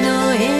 の